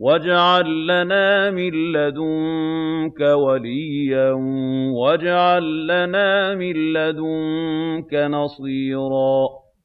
وَاجْعَل لَّنَا مِن لَّدُنكَ وَلِيًّا وَاجْعَل لَّنَا مِن لَّدُنكَ نَصِيرًا.